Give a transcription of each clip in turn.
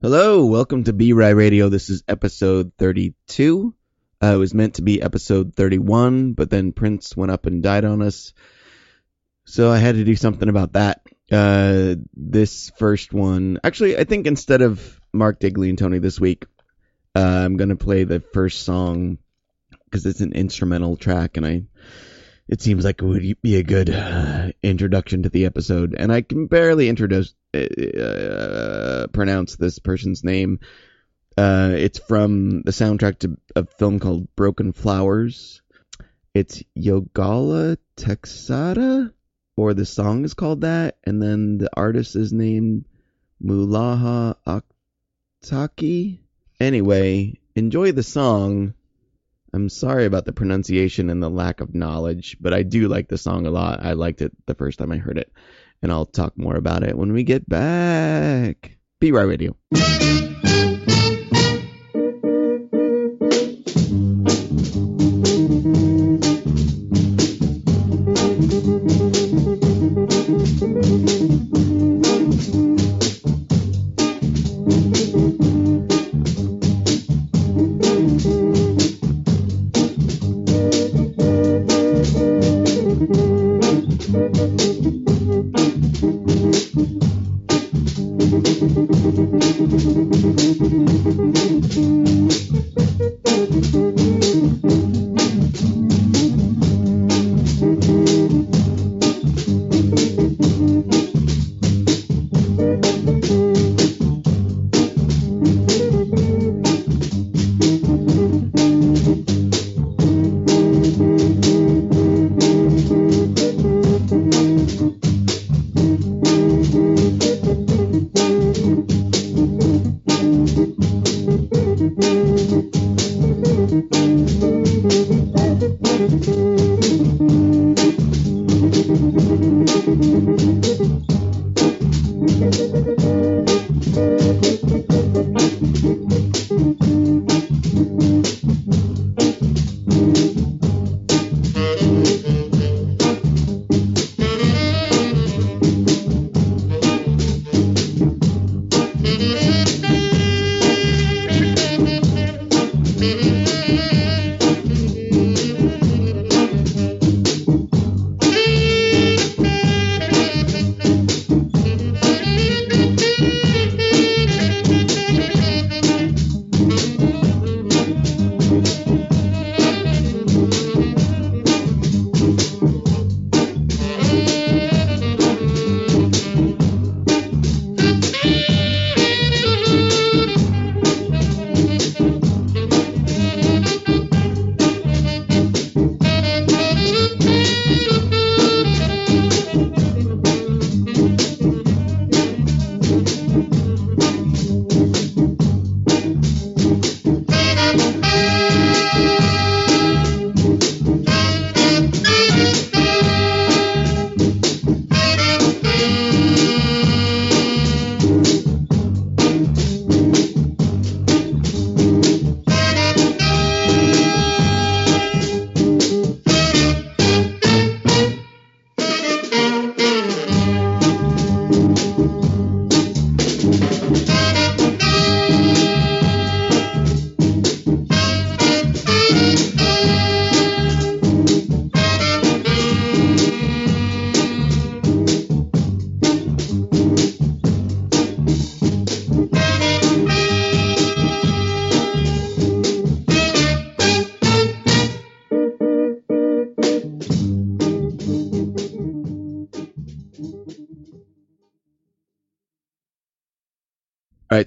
Hello, welcome to B Radio. This is episode 32. Uh, it was meant to be episode 31, but then Prince went up and died on us. So I had to do something about that. Uh, this first one, actually, I think instead of Mark Digley and Tony this week, uh, I'm going to play the first song because it's an instrumental track and I it seems like it would be a good uh, introduction to the episode. And I can barely introduce uh, pronounce this person's name. Uh, it's from the soundtrack to a film called Broken Flowers. It's Yogala Texada, or the song is called that, and then the artist is named Mulaha Aktaki. Anyway, enjoy the song. I'm sorry about the pronunciation and the lack of knowledge, but I do like the song a lot. I liked it the first time I heard it, and I'll talk more about it when we get back. Be radio.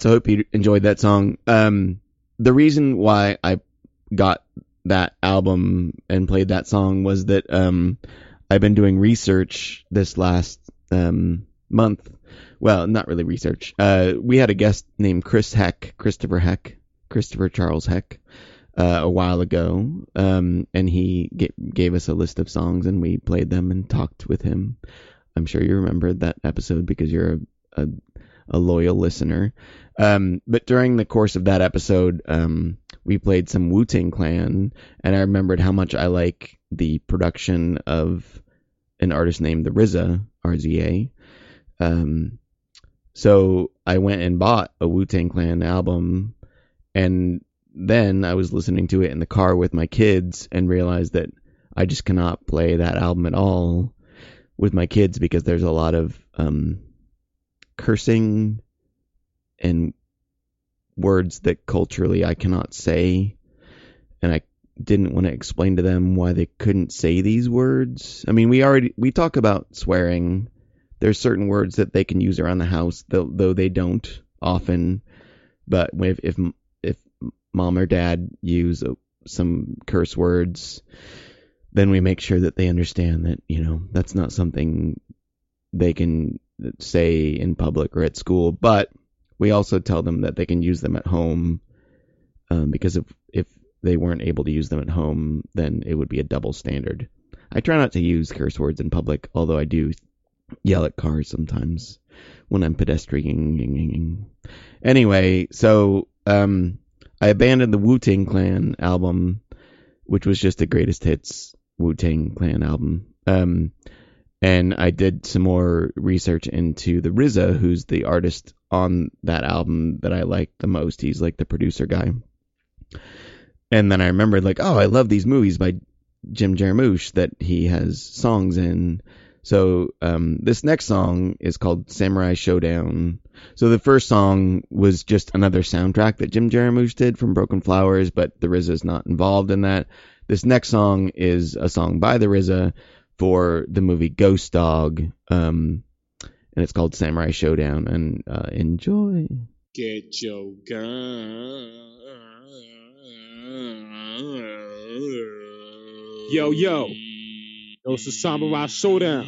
So I hope you enjoyed that song. Um, the reason why I got that album and played that song was that um, I've been doing research this last um, month. Well, not really research. Uh, we had a guest named Chris Heck, Christopher Heck, Christopher Charles Heck, uh, a while ago, um, and he g- gave us a list of songs and we played them and talked with him. I'm sure you remember that episode because you're a, a a loyal listener. Um, but during the course of that episode, um, we played some Wu Tang Clan, and I remembered how much I like the production of an artist named the RZA, RZA. Um, So I went and bought a Wu Tang Clan album, and then I was listening to it in the car with my kids and realized that I just cannot play that album at all with my kids because there's a lot of um, cursing and words that culturally I cannot say, and I didn't want to explain to them why they couldn't say these words. I mean, we already we talk about swearing. There's certain words that they can use around the house, though, though they don't often. But if if if mom or dad use uh, some curse words, then we make sure that they understand that you know that's not something they can say in public or at school. But we also tell them that they can use them at home um, because if if they weren't able to use them at home, then it would be a double standard. I try not to use curse words in public, although I do yell at cars sometimes when I'm pedestrianing. Anyway, so um, I abandoned the Wu Tang Clan album, which was just the greatest hits Wu Tang Clan album. Um, and I did some more research into the RZA, who's the artist on that album that I like the most. He's like the producer guy. And then I remembered, like, oh, I love these movies by Jim Jarmusch that he has songs in. So um, this next song is called Samurai Showdown. So the first song was just another soundtrack that Jim Jarmusch did from Broken Flowers, but the RZA is not involved in that. This next song is a song by the RZA for the movie Ghost Dog, um, and it's called Samurai Showdown. And uh, enjoy. Get your gun. Yo, yo. Yo, it's a Samurai Showdown.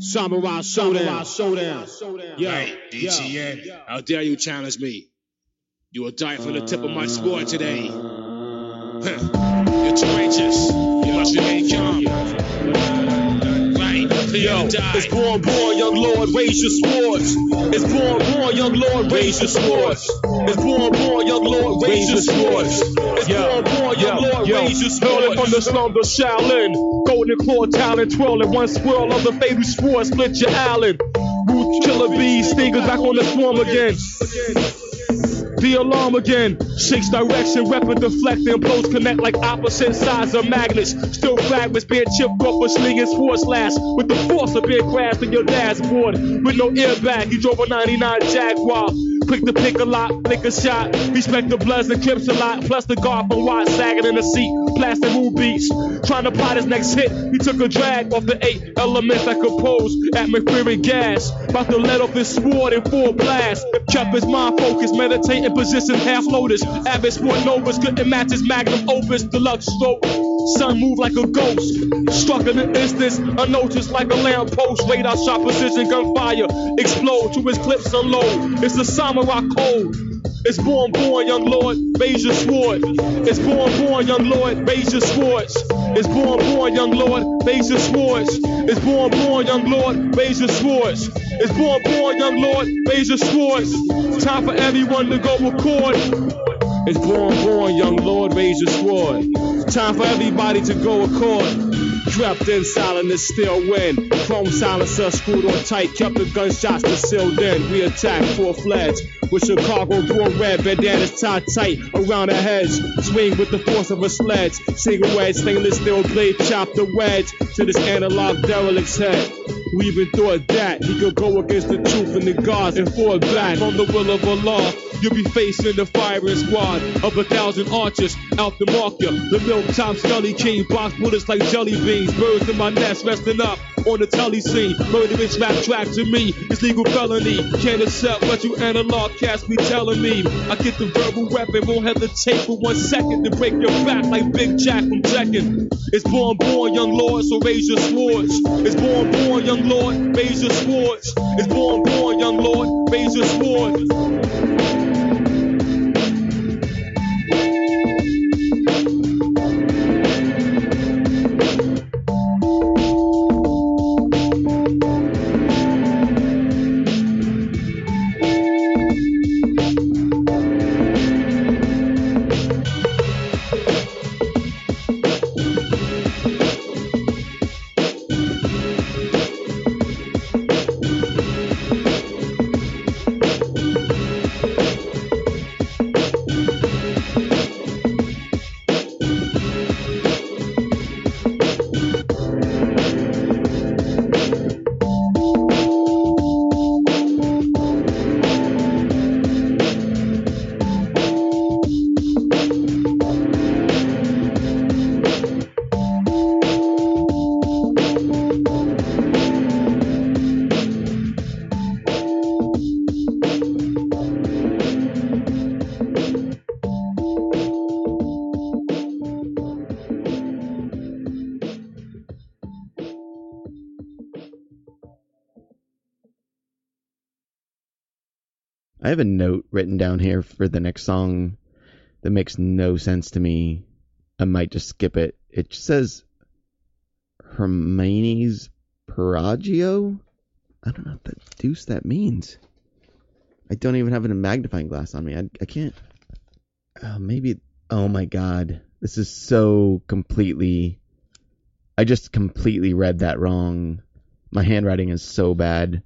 Samurai Showdown. Showdown. Yo, Right, DTN. How dare you challenge me? You will die from the tip of my sword today. You're courageous. You must remain calm. Right, Yo, it's born, born, young lord, raise your swords. It's born, born, young lord, raise your swords. It's born, born, young lord, raise your swords. It's born, born, young lord, raise your swords. From the slum of Shaolin, golden claw talent, twirling one swirl of the fatal sword, split your Allen. Root killer bees, stingers back on the swarm again. The alarm again. Shakes direction, weapon deflecting, blows connect like opposite sides of magnets. Still fragments being chipped off a slinging force slash with the force of being crashed in your dashboard. With no airbag, you drove a 99 Jaguar. Quick to pick a lot, flick a shot. Respect the bloods and clips a lot. Plus the guard from Watt sagging in the seat. Plastic moon beats. Trying to plot his next hit. He took a drag off the eight elements that compose atmospheric gas. About to let off his sword in full blast. His mind focused, meditating position half lotus. Avid sport novas couldn't match his magnum opus. Deluxe stroke. Sun moved like a ghost. Struck in an instance, unnoticed like a lamppost. Radar shot precision gunfire. Explode to his clips unload. It's the samurai code. It's born, born, young lord, raise sword. It's born, born, young lord, raise your swords. It's born, born, young lord, raise your swords. It's born, born, young lord, raise your swords. It's born, born, young lord, raise your swords. Time for everyone to go record. It's born, born, young lord, raise your. Time for everybody to go accord. Trapped in silence, still win. Chrome silencer screwed on tight, kept the gunshots concealed in. We attack full fledged. With Chicago doing red, bandanas tied tight around our heads. Swing with the force of a sledge. Single wedge, stainless steel blade, chop the wedge to this analog derelict's head. We even thought that he could go against the truth and the gods and fall back on the will of Allah. You'll be facing the firing squad of a thousand archers out to mark you. The milk top scully king box bullets like jelly beans. Birds in my nest resting up on the telly scene. Murderous rap track to me is legal felony. Can't accept what you analog cats be telling me. I get the verbal weapon, won't hesitate for one second to break your back like Big Jack from Tekken. It's born, born, young lord, so raise your swords. It's born, born, young lord, raise your swords. It's born, born, young lord, raise your swords. Have a note written down here for the next song that makes no sense to me. I might just skip it. It says Hermes Peragio. I don't know what the deuce that means. I don't even have a magnifying glass on me. I, I can't. Oh, maybe. Oh my god. This is so completely. I just completely read that wrong. My handwriting is so bad.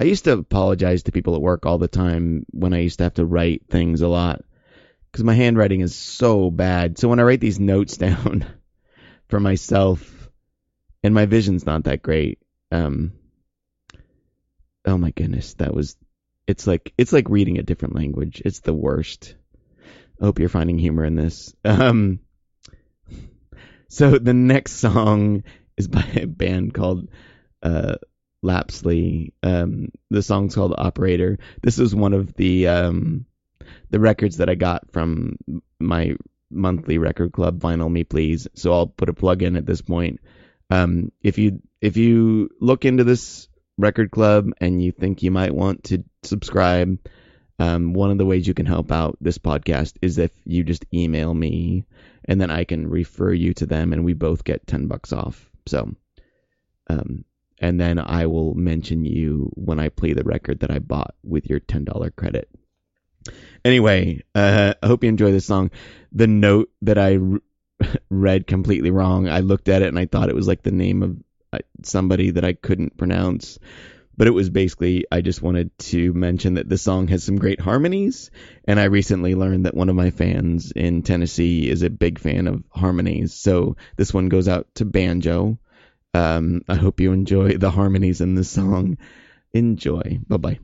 I used to apologize to people at work all the time when I used to have to write things a lot because my handwriting is so bad. So when I write these notes down for myself, and my vision's not that great, um, oh my goodness, that was it's like it's like reading a different language. It's the worst. I hope you're finding humor in this. Um, so the next song is by a band called uh, Lapsley. Um, the song's called Operator. This is one of the um, the records that I got from my monthly record club, Vinyl Me Please. So I'll put a plug in at this point. Um, if you if you look into this record club and you think you might want to subscribe, um, one of the ways you can help out this podcast is if you just email me and then I can refer you to them and we both get 10 bucks off. So, um, and then I will mention you when I play the record that I bought with your $10 credit. Anyway, uh, I hope you enjoy this song. The note that I read completely wrong, I looked at it and I thought it was like the name of uh, somebody that I couldn't pronounce. But it was basically, I just wanted to mention that the song has some great harmonies. And I recently learned that one of my fans in Tennessee is a big fan of harmonies. So this one goes out to Banjo. Um, I hope you enjoy the harmonies in this song. Enjoy. Bye bye.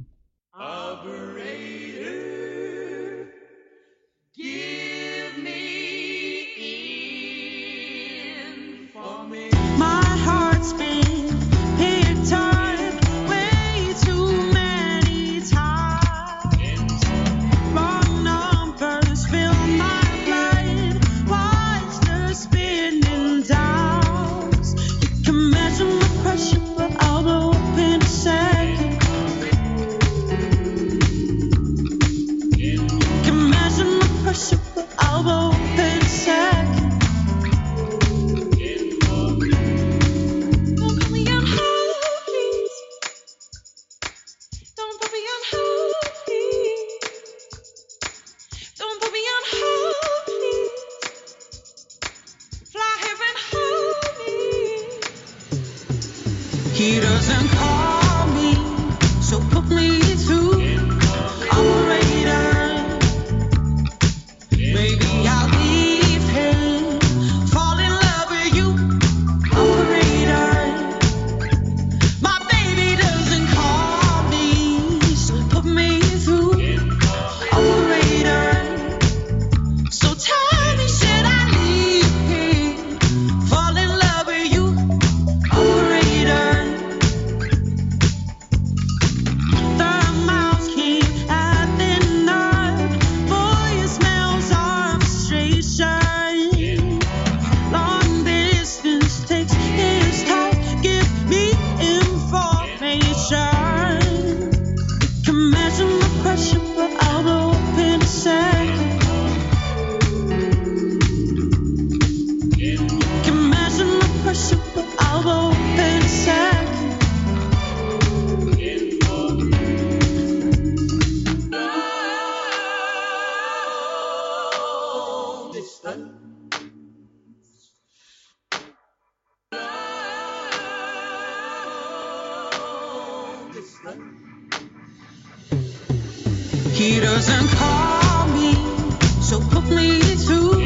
But I'll go He doesn't call me, so me through.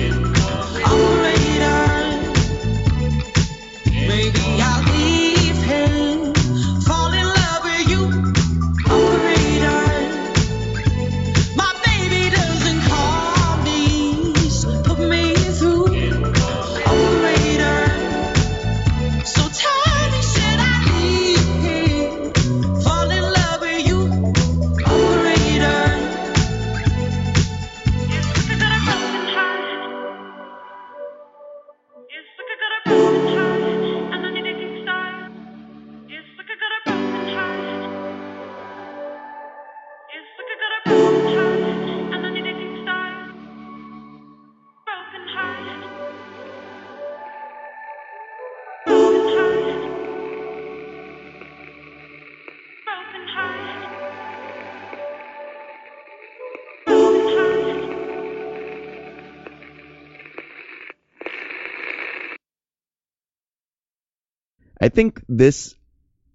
I think this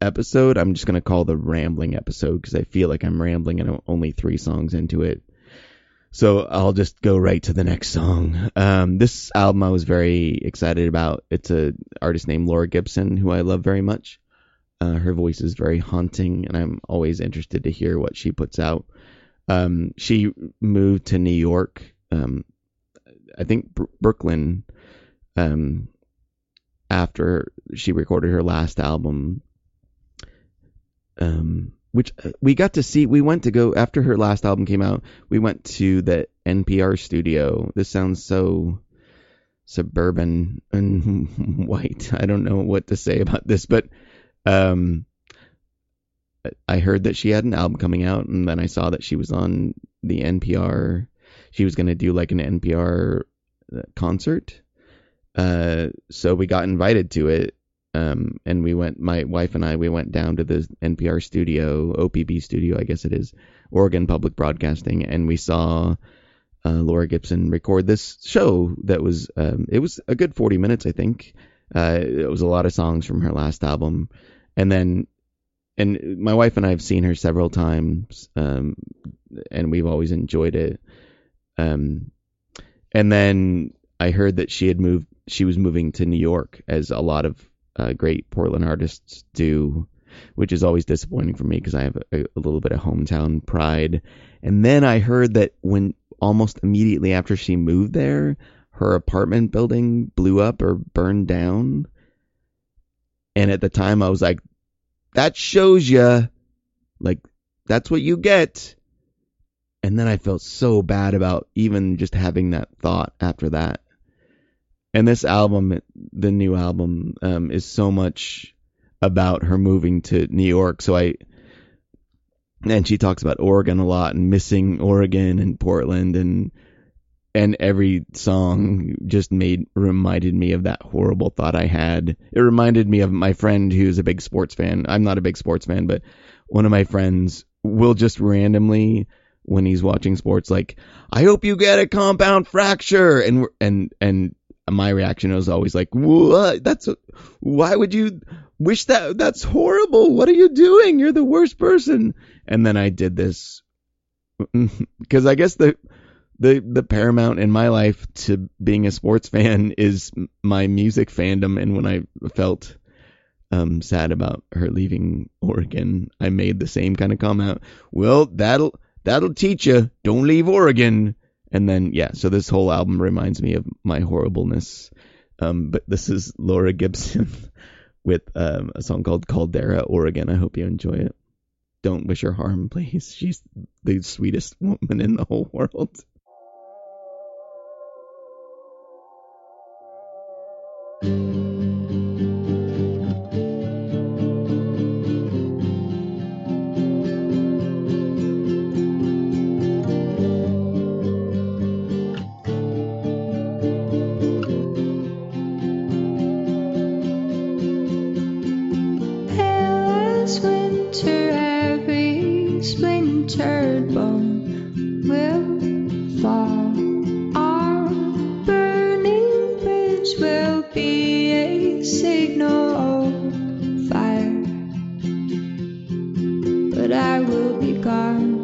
episode I'm just gonna call the rambling episode because I feel like I'm rambling and I'm only three songs into it. So I'll just go right to the next song. Um, this album I was very excited about. It's a artist named Laura Gibson who I love very much. Uh, her voice is very haunting, and I'm always interested to hear what she puts out. Um, she moved to New York. Um, I think Br- Brooklyn. Um, after she recorded her last album, um, which uh, we got to see. We went to go after her last album came out. We went to the NPR studio. This sounds so suburban and white. I don't know what to say about this, but um, I heard that she had an album coming out, and then I saw that she was on the NPR. She was going to do like an NPR uh, concert. Uh, so we got invited to it, um, and we went. My wife and I we went down to the NPR studio, OPB studio, I guess it is, Oregon Public Broadcasting, and we saw uh, Laura Gibson record this show. That was um, it was a good forty minutes, I think. Uh, it was a lot of songs from her last album, and then and my wife and I have seen her several times, um, and we've always enjoyed it. Um, and then I heard that she had moved. She was moving to New York, as a lot of uh, great Portland artists do, which is always disappointing for me because I have a, a little bit of hometown pride. And then I heard that when almost immediately after she moved there, her apartment building blew up or burned down. And at the time, I was like, that shows you, like, that's what you get. And then I felt so bad about even just having that thought after that. And this album, the new album, um, is so much about her moving to New York. So I, and she talks about Oregon a lot and missing Oregon and Portland and and every song just made reminded me of that horrible thought I had. It reminded me of my friend who's a big sports fan. I'm not a big sports fan, but one of my friends will just randomly when he's watching sports like, "I hope you get a compound fracture." And and and my reaction was always like, "What? That's why would you wish that? That's horrible. What are you doing? You're the worst person." And then I did this because I guess the the the paramount in my life to being a sports fan is my music fandom and when I felt um sad about her leaving Oregon I made the same kind of comment well that'll that'll teach you don't leave Oregon and then yeah so this whole album reminds me of my horribleness. Um but this is Laura Gibson with um a song called Caldera Oregon. I hope you enjoy it. Don't wish her harm please. She's the sweetest woman in the whole world will be gone.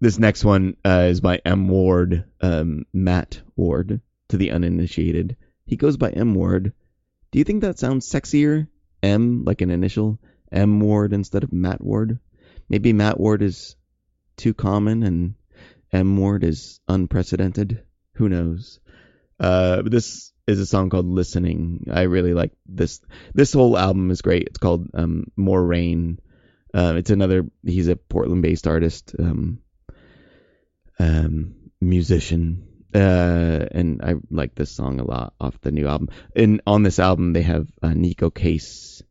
This next one uh, is by M Ward, um, Matt Ward, to the uninitiated. He goes by M Ward. Do you think that sounds sexier? M, like an initial, M Ward instead of Matt Ward? Maybe Matt Ward is too common and M Ward is unprecedented. Who knows? Uh, this is a song called "Listening." I really like this. This whole album is great. It's called um, "More Rain." Uh, it's another. He's a Portland-based artist, um, um, musician, uh, and I like this song a lot off the new album. And on this album, they have uh, Neko Case.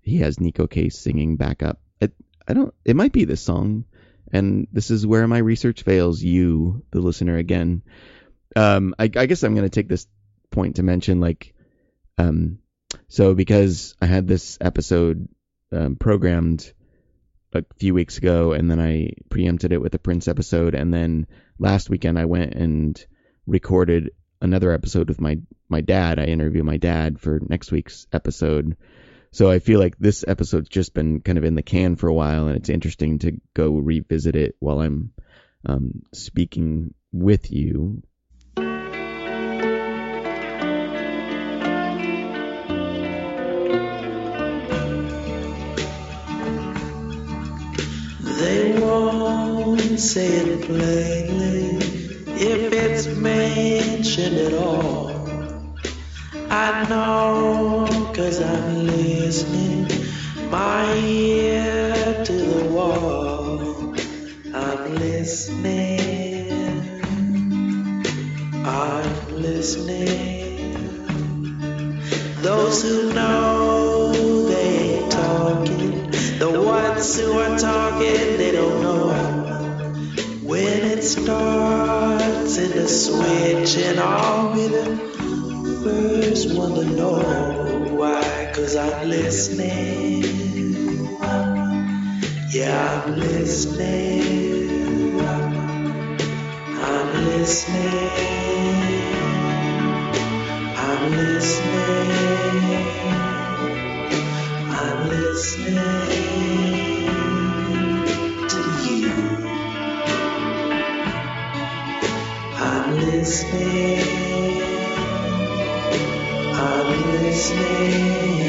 He has Neko Case singing backup. It, I don't. It might be this song. And this is where my research fails. You, the listener, again. Um, I, I guess I'm gonna take this point to mention like, um, so because I had this episode um, programmed a few weeks ago, and then I preempted it with a Prince episode, and then last weekend I went and recorded another episode with my my dad. I interview my dad for next week's episode. So I feel like this episode's just been kind of in the can for a while, and it's interesting to go revisit it while I'm um, speaking with you. They won't say it plainly if it's mentioned at all. I know cause I'm listening, my ear to the wall. I'm listening, I'm listening. Those who know ones who are talking, they don't know. When it starts in the switch, and I'll be the first one to know why. Cause I'm listening. Yeah, I'm listening. I'm listening. I'm listening. I'm listening listening. I'm listening.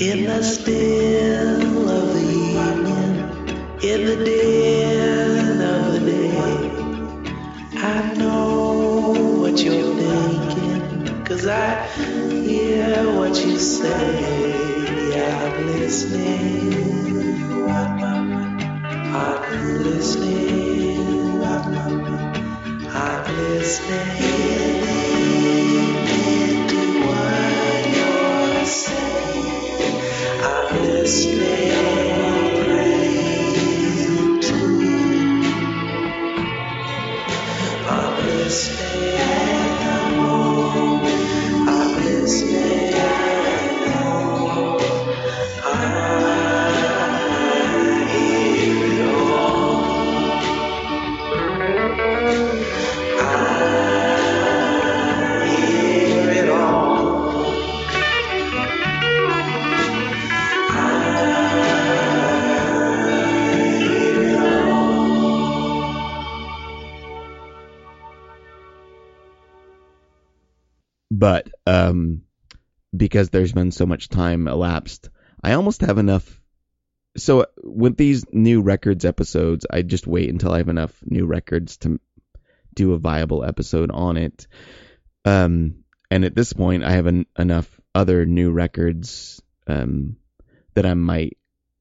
In the still of the evening, in the dead of the day, I know what you're thinking, cause I hear what you say. Yeah, I'm listening. I'm listening. I'm listening because there's been so much time elapsed, I almost have enough. So with these new records episodes, I just wait until I have enough new records to do a viable episode on it. Um, and at this point, I have en- enough other new records um, that I might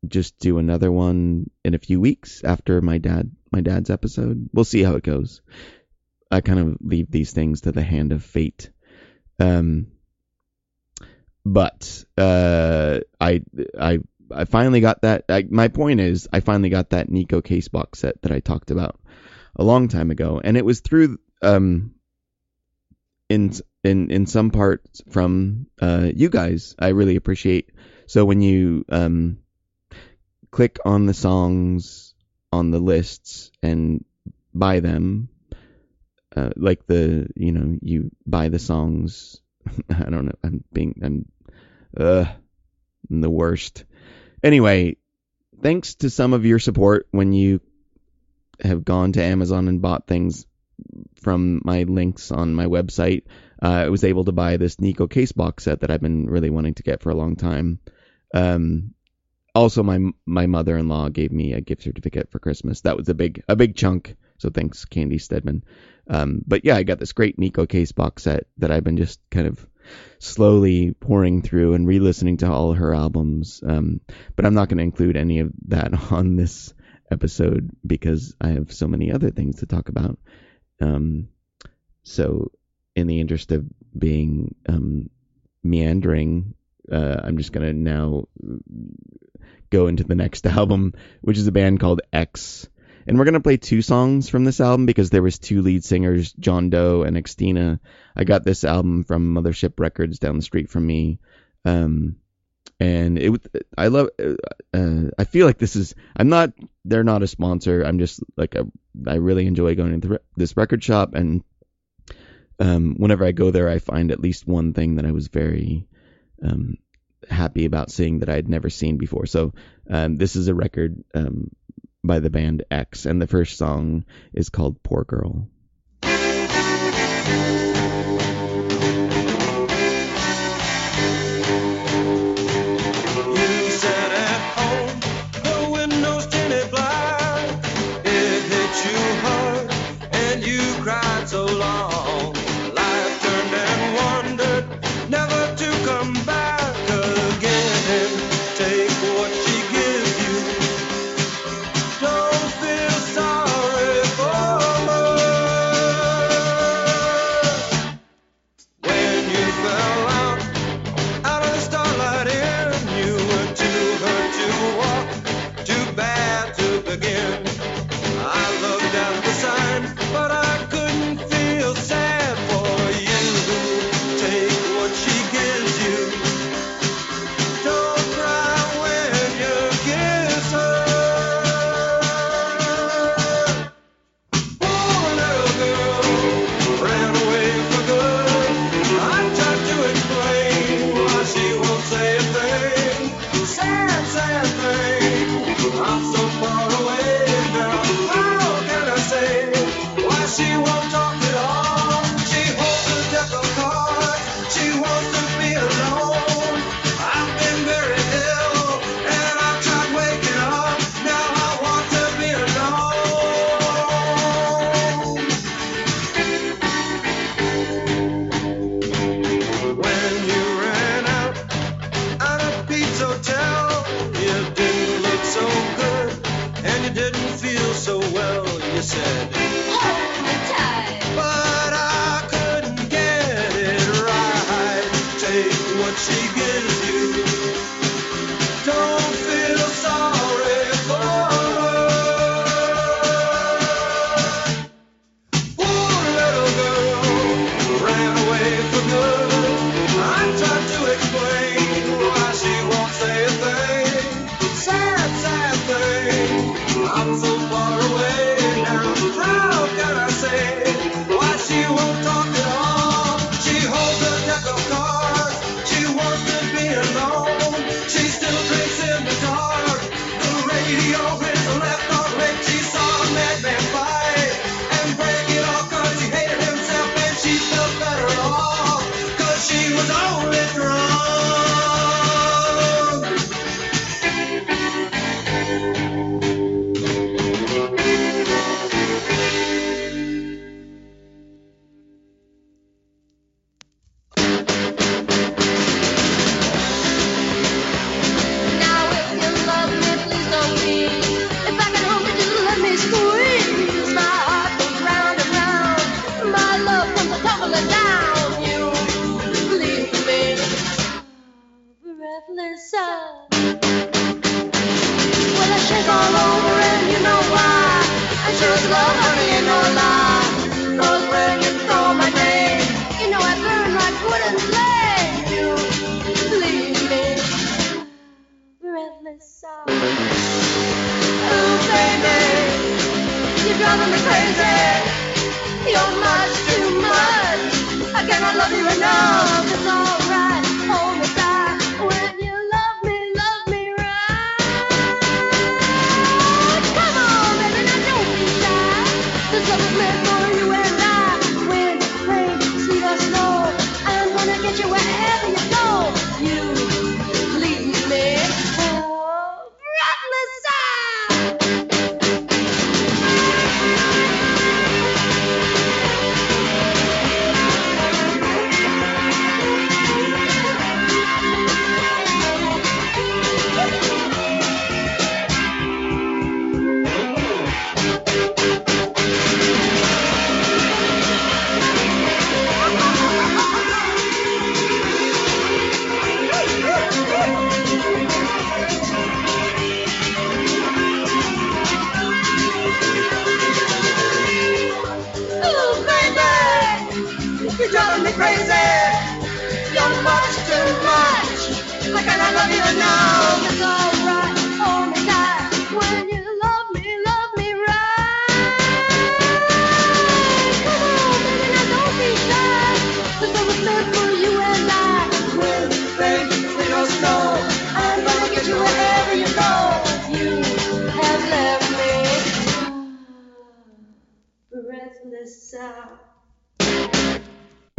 just do another one in a few weeks after my dad my dad's episode. We'll see how it goes. I kind of leave these things to the hand of fate. Um, but uh, I I I finally got that. I, my point is, I finally got that Neko Case box set that I talked about a long time ago, and it was through um in in in some parts from uh you guys. I really appreciate. So when you um click on the songs on the lists and buy them, uh, like the you know you buy the songs. I don't know. I'm being I'm uh I'm the worst. Anyway, thanks to some of your support when you have gone to Amazon and bought things from my links on my website. Uh, I was able to buy this Neko Case box set that I've been really wanting to get for a long time. Um, also, my my mother-in-law gave me a gift certificate for Christmas. That was a big a big chunk. So thanks, Candy Stedman. Um, but yeah, I got this great Neko Case box set that I've been just kind of slowly pouring through and re-listening to all her albums. Um, but I'm not going to include any of that on this episode because I have so many other things to talk about. Um, so in the interest of being um, meandering, uh, I'm just going to now go into the next album, which is a band called X. And we're gonna play two songs from this album because there was two lead singers, John Doe and Exene. I got this album from Mothership Records down the street from me, um, and it. I love. Uh, I feel like this is. I'm not. They're not a sponsor. I'm just like a. I really enjoy going into this record shop, and um, whenever I go there, I find at least one thing that I was very um, happy about seeing that I had never seen before. So um, this is a record um, by the band X, and the first song is called "Poor Girl." Well, I shake all over and you know why. I sure as love, honey, ain't no lie. 'Cause when you throw my name, you know I burn like wood and flame. You leave me breathless sound. Oh, baby, you're driving me crazy. You're much too much. I cannot love you enough.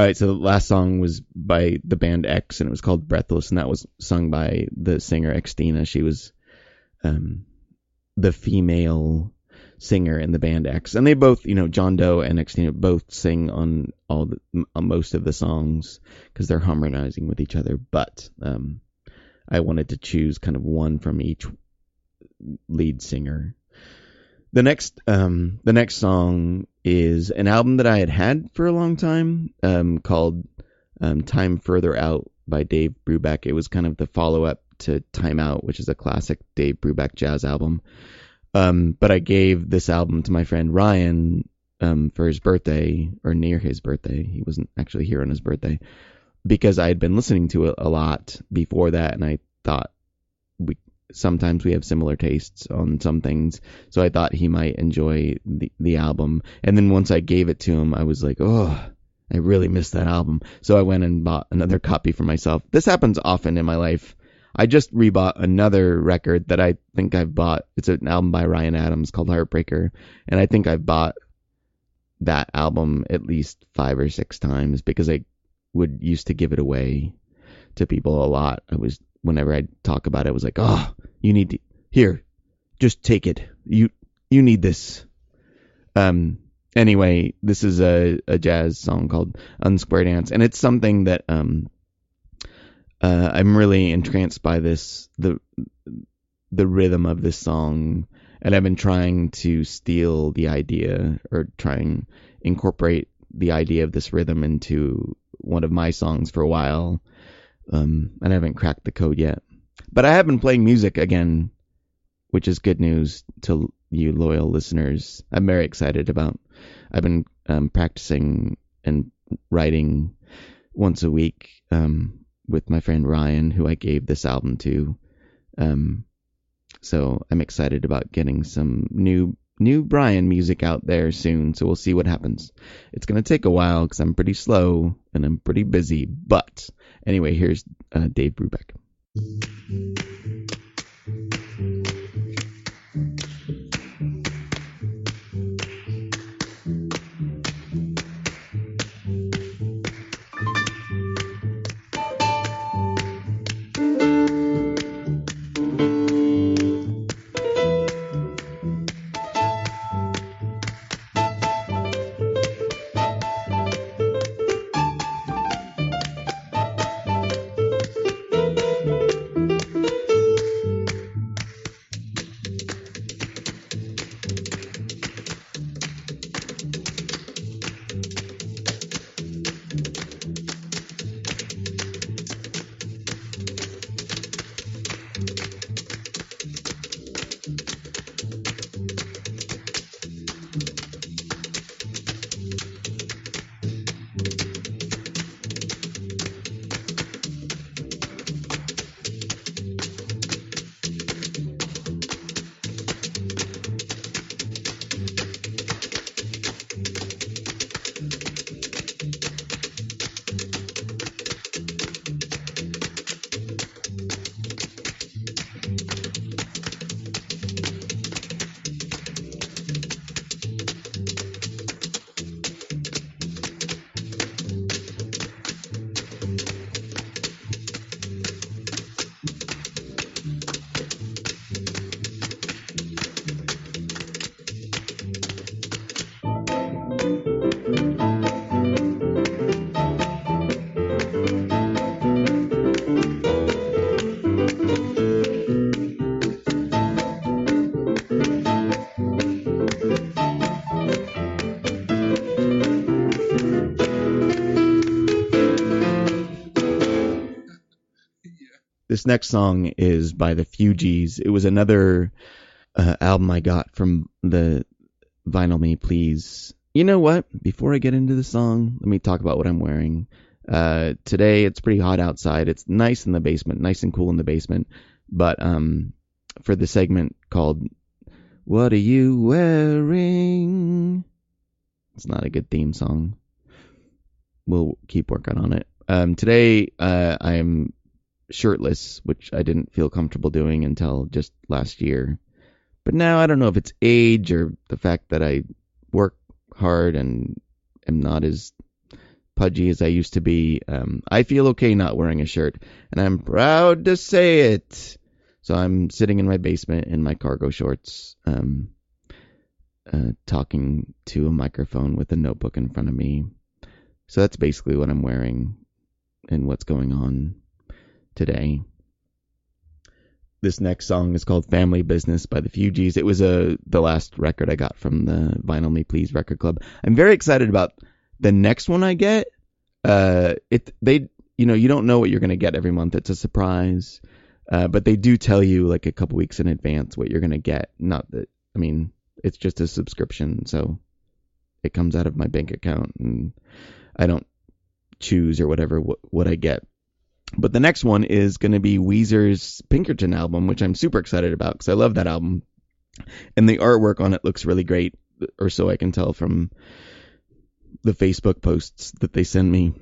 All right, so the last song was by the band X, and it was called "Breathless," and that was sung by the singer Exene. She was um, the female singer in the band X, and they both, you know, John Doe and Exene both sing on all the, on most of the songs because they're harmonizing with each other. But um, I wanted to choose kind of one from each lead singer. The next, um, the next song is an album that I had had for a long time, um, called um, "Time Further Out" by Dave Brubeck. It was kind of the follow-up to "Time Out," which is a classic Dave Brubeck jazz album. Um, but I gave this album to my friend Ryan um, for his birthday, or near his birthday. He wasn't actually here on his birthday because I had been listening to it a lot before that, and I thought we sometimes we have similar tastes on some things, so I thought he might enjoy the the album. And then once I gave it to him, I was like, oh. I really missed that album. So I went and bought another copy for myself. This happens often in my life. I just rebought another record that I think I've bought. It's an album by Ryan Adams called Heartbreaker. And I think I've bought that album at least five or six times because I would used to give it away to people a lot. I was whenever I'd talk about it, I was like, "Oh, you need to here, just take it. You you need this." Um. Anyway, this is a a jazz song called "Unsquare Dance," and it's something that um. Uh, I'm really entranced by this the the rhythm of this song, and I've been trying to steal the idea or trying incorporate the idea of this rhythm into one of my songs for a while. Um, and I haven't cracked the code yet. But I have been playing music again, which is good news to you loyal listeners. I'm very excited about. I've been um, practicing and writing once a week um, with my friend Ryan, who I gave this album to. Um, so I'm excited about getting some new new Brian music out there soon. So we'll see what happens. It's gonna take a while because I'm pretty slow and I'm pretty busy. But anyway, here's uh, Dave Brubeck. Thank This next song is by the Fugees. It was another uh, album I got from the Vinyl Me Please. You know what? Before I get into the song, let me talk about what I'm wearing. Uh, today it's pretty hot outside. It's nice in the basement, nice and cool in the basement. But um, for the segment called "What Are You Wearing," it's not a good theme song. We'll keep working on it. Um, today uh, I'm shirtless, which I didn't feel comfortable doing until just last year. But now I don't know if it's age or the fact that I work hard and am not as pudgy as I used to be. Um, I feel okay not wearing a shirt, and I'm proud to say it. So I'm sitting in my basement in my cargo shorts, um, uh, talking to a microphone with a notebook in front of me. So that's basically what I'm wearing and what's going on today. This next song is called Family Business by the Fugees. It was a the last record I got from the Vinyl Me Please record club. I'm very excited about the next one I get. Uh it they you know, you don't know what you're going to get every month. It's a surprise. Uh but they do tell you like a couple weeks in advance what you're going to get. Not that I mean, it's just a subscription, so it comes out of my bank account and I don't choose or whatever what, what I get. But the next one is going to be Weezer's Pinkerton album, which I'm super excited about because I love that album. And the artwork on it looks really great, or so I can tell from the Facebook posts that they send me.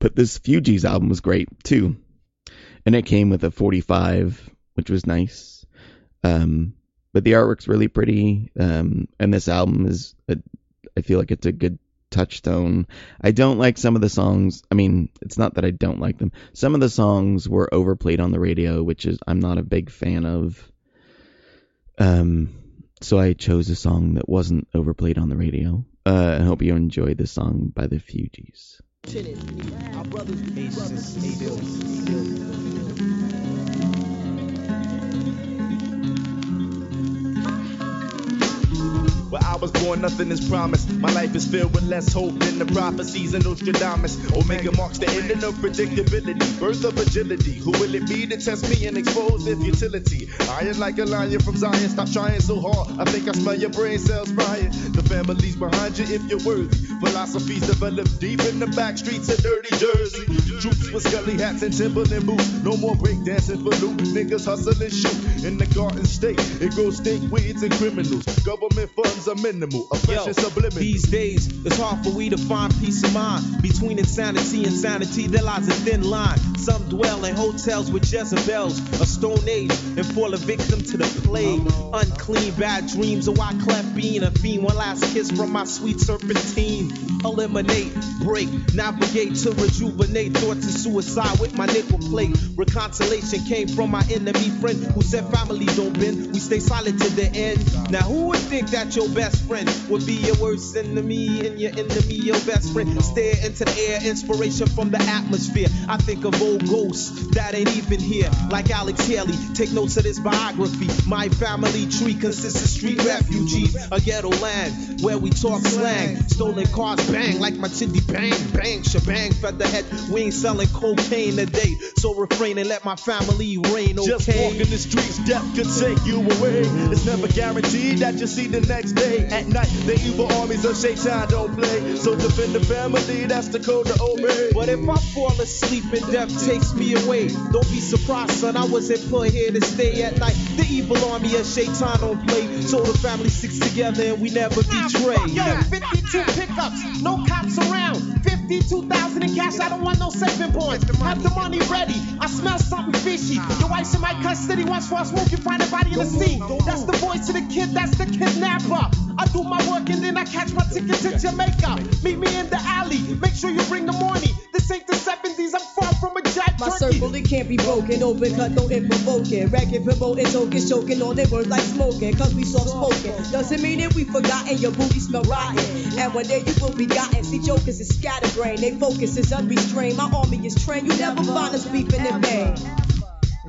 But this Fugees album was great too. And it came with a 45, which was nice. Um, but the artwork's really pretty. Um, and this album is, a, I feel like it's a good touchstone. I don't like some of the songs. I mean, it's not that I don't like them. Some of the songs were overplayed on the radio, which is I'm not a big fan of. Um, so I chose a song that wasn't overplayed on the radio. Uh, I hope you enjoy this song by the Fugees. Where I was born, nothing is promised. My life is filled with less hope than the prophecies of Nostradamus. Omega marks the ending of predictability, birth of agility. Who will it be to test me and expose their futility? Iron like a lion from Zion, stop trying so hard. I think I smell your brain cells frying. The family's behind you if you're worthy. Philosophies developed deep in the back streets of dirty Jersey. Troops with scully hats and Timberland boots. No more break dancing for loot. Niggas hustle and shoot. In the garden state, it grows stink weeds and criminals. Government funds are minimal. Oppression subliminal. These days, it's hard for we to find peace of mind. Between insanity and sanity, there lies a thin line. Some dwell in hotels with Jezebels, a stone age, and fall a victim to the plague. Unclean, bad dreams, a white cleft being a fiend. One last kiss from my sweet serpentine. Eliminate, break, navigate to rejuvenate. Thoughts of suicide with my nickel plate. Reconciliation came from my enemy friend who said family don't bend. We stay silent to the end. Now, who would think that your best friend would be your worst enemy and your enemy your best friend? Stare into the air, inspiration from the atmosphere. I think of old ghosts that ain't even here, like Alex Haley. Take notes of this biography. My family tree consists of street refugees, a ghetto land where we talk slang. Stolen cars bang like my chitty bang bang shebang. Featherhead, we ain't selling cocaine today, so refrain and let my family reign. Okay. Just walking the streets, death could take you away. It's never guaranteed that you'll see the next day. At night, the evil armies of Shaitan don't play. So defend the family, that's the code to obey. But if I fall asleep and death takes me away, don't be surprised, son. I wasn't put here to stay at night. The evil army of Shaitan don't play, so the family sticks together and we never betray. Yo, 52 pickups, no cops around. 52,000 in cash, I don't want no seven points. Have the money ready, I smell something fishy. Your wife's in my custody, once for I smoke, you find a body in the sea. That's the voice of the kid, that's the kidnapper. I do my work and then I catch my ticket to Jamaica. Meet me in the alley, make sure you bring the money. This ain't the 70s, I'm My circle, it can't be broken, open cut, no it provoking. Record promoting, token, choking on their words like smoking. Cause we soft spoken. Doesn't mean that we forgotten your booty smell rotten. And one day you will be gotten. See, jokers is scatterbrained. They focus is unrestrained. My army is trained. You never find us beefing in vain.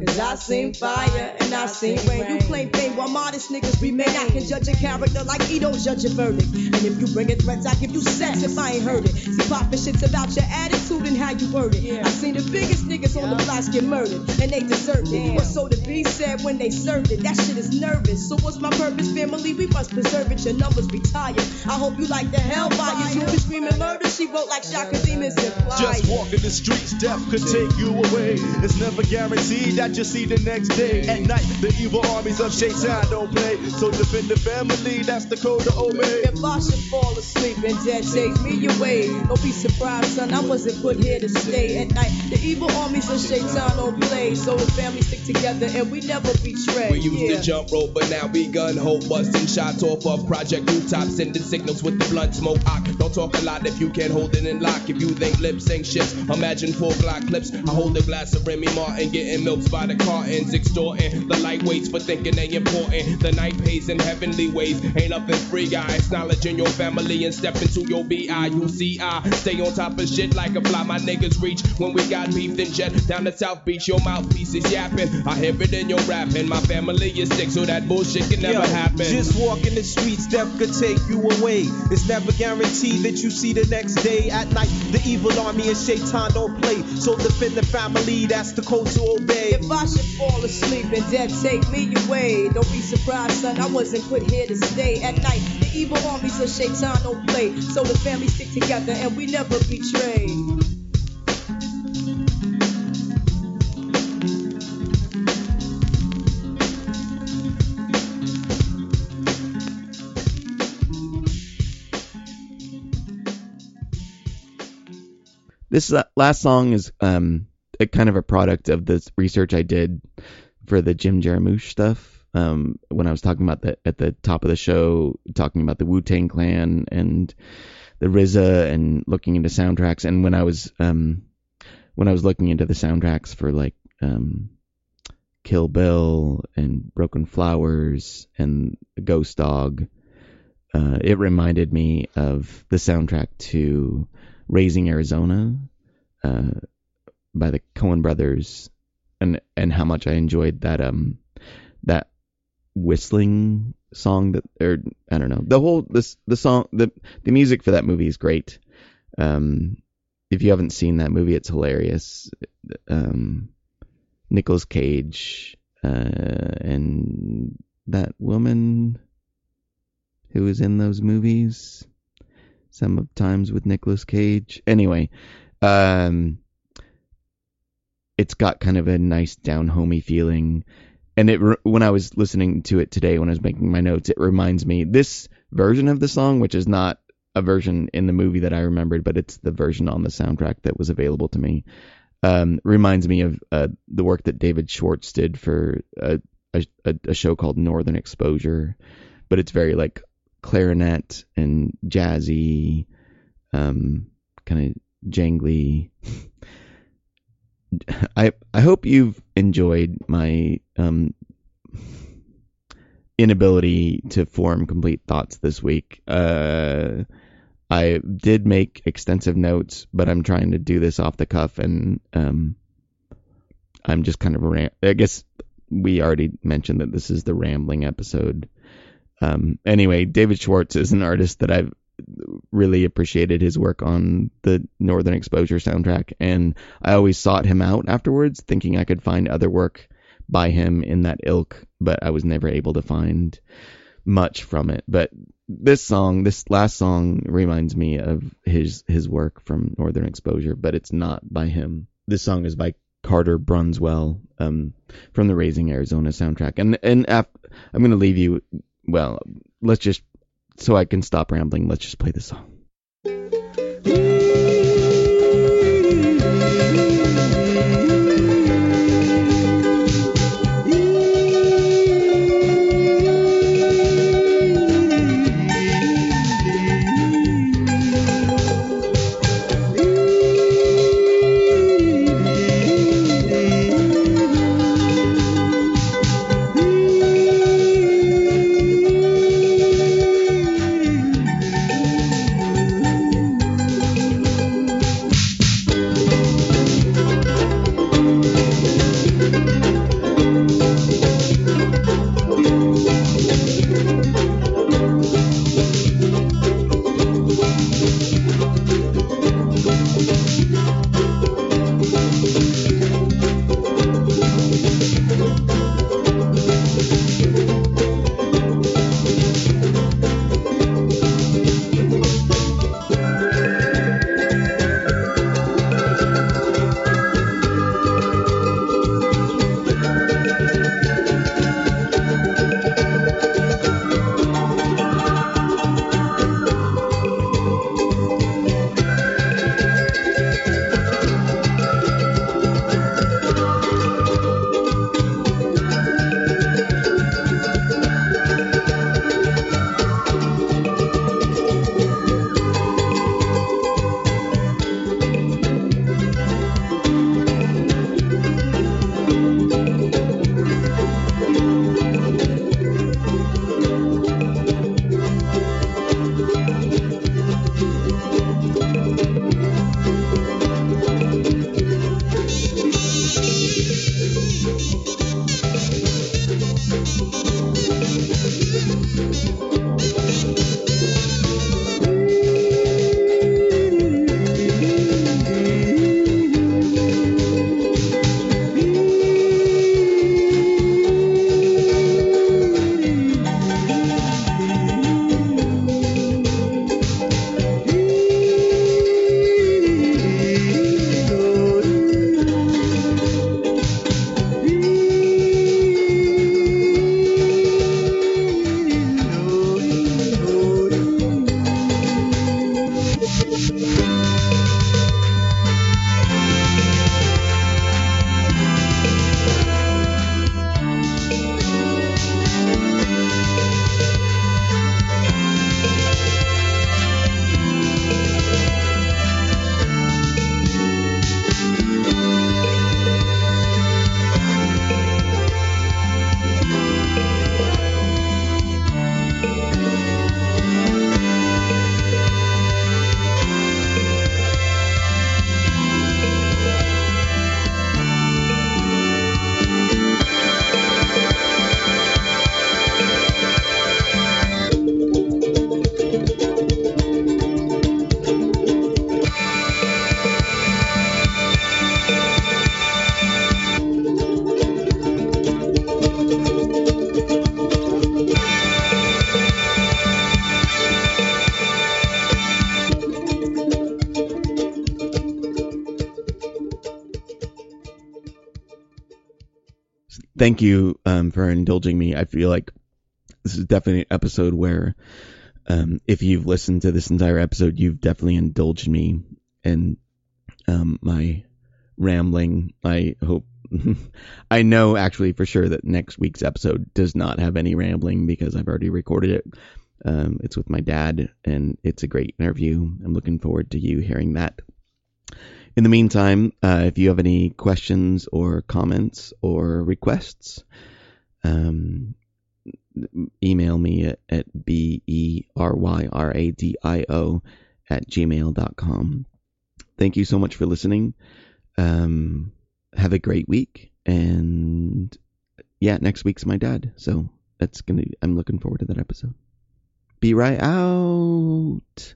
Cause I seen fire and I seen rain. You claim fame while modest niggas remain. I can judge a character like Ito judge a verdict. And if you bring it threats, I give you sex if I ain't heard it. See, poppin' shit's about your attitude and how you word it. I seen the biggest niggas on the blocks get murdered and they deserved it. But so the B said when they served it, that shit is nervous. So what's my purpose, family? We must preserve it. Your numbers retired. I hope you like the hell fires. You be screaming murder. She wrote like Shaka Demons and Just walking the streets, death could take you away. It's never guaranteed that you'll see the next day. At night, the evil armies of Shaitan don't play. So defend the family, that's the code to obey. If I should fall asleep and death takes me away, don't be surprised, son. I wasn't put here to stay at night. The evil armies of Shaitan don't play, so the family stick together and we never betray. We used yeah. to jump rope, but now we gun hope, busting shots off of project rooftops, sending signals with the blunt smoke. I don't talk a lot if you can't hold it in lock. If you think lip sync shits, imagine four Glock clips. I hold a glass of Remy Martin, getting milks by the cartons, extorting the lightweights for thinking they important. The night pays in heavenly ways, ain't nothing free, guys. Acknowledging your family and step into your B-I-U-C-I. Stay on top of shit like a fly. My niggas reach when we got beef, then jet down the South Beach. Your mouthpiece is yapping. I hear it in your rapping. My family is sick, so that bullshit can never Yo, happen. Just walking the streets, death could take you away. It's never guaranteed that you see the next day. At night, the evil army and Shaitan don't play. So defend the family, that's the code to obey. If I should fall asleep and death take me away, don't be surprised, son. I wasn't put here to stay at night. The evil armies of Shaitan don't play, so the family stick together and we never betray. This last song is um a kind of a product of this research I did for the Jim Jarmusch stuff. Um, when I was talking about that at the top of the show, talking about the Wu Tang Clan and the RZA and looking into soundtracks, and when I was um when I was looking into the soundtracks for like um Kill Bill and Broken Flowers and Ghost Dog, uh, it reminded me of the soundtrack to Raising Arizona uh, by the Coen Brothers, and and how much I enjoyed that um that whistling song that or I don't know the whole this the song the the music for that movie is great. Um, if you haven't seen that movie, it's hilarious. Um, Nicolas Cage uh, and that woman who was in those movies sometimes with Nicolas Cage. Anyway, um, it's got kind of a nice down homey feeling. And it when I was listening to it today, when I was making my notes, it reminds me this version of the song, which is not a version in the movie that I remembered, but it's the version on the soundtrack that was available to me. Um, reminds me of uh, the work that David Schwartz did for a, a, a show called Northern Exposure, but it's very like clarinet and jazzy, um, kind of jangly. I I hope you've enjoyed my um, inability to form complete thoughts this week. Uh, I did make extensive notes, but I'm trying to do this off the cuff, and um, I'm just kind of ram- I guess we already mentioned that this is the rambling episode. Um, anyway, David Schwartz is an artist that I've really appreciated his work on the Northern Exposure soundtrack, and I always sought him out afterwards, thinking I could find other work by him in that ilk, but I was never able to find much from it. But this song, this last song, reminds me of his his work from Northern Exposure, but it's not by him. This song is by Carter Burwell um, from the Raising Arizona soundtrack, and and af- I'm gonna leave you. Well, let's just so I can stop rambling. Let's just play the song. Thank you um, for indulging me. I feel like this is definitely an episode where, um, if you've listened to this entire episode, you've definitely indulged me in um, my rambling. I hope. I know actually for sure that next week's episode does not have any rambling because I've already recorded it. Um, it's with my dad, and it's a great interview. I'm looking forward to you hearing that. In the meantime, uh, if you have any questions or comments or requests, um, email me at, at b-e-r-y-r-a-d-i-o at gmail.com. Thank you so much for listening. Um, have a great week. And yeah, next week's my dad. So that's going to, I'm looking forward to that episode. Be right out.